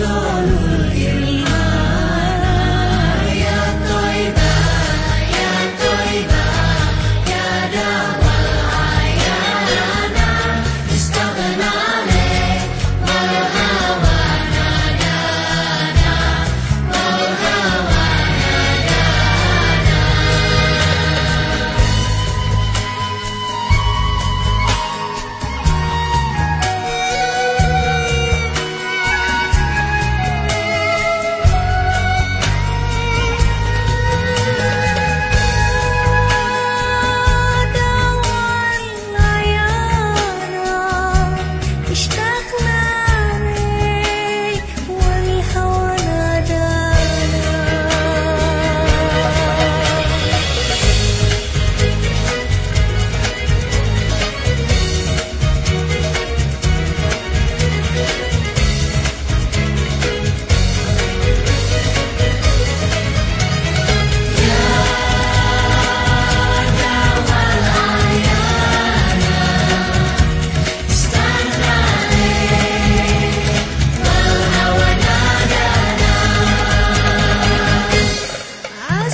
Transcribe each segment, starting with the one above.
Lord.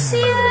see you.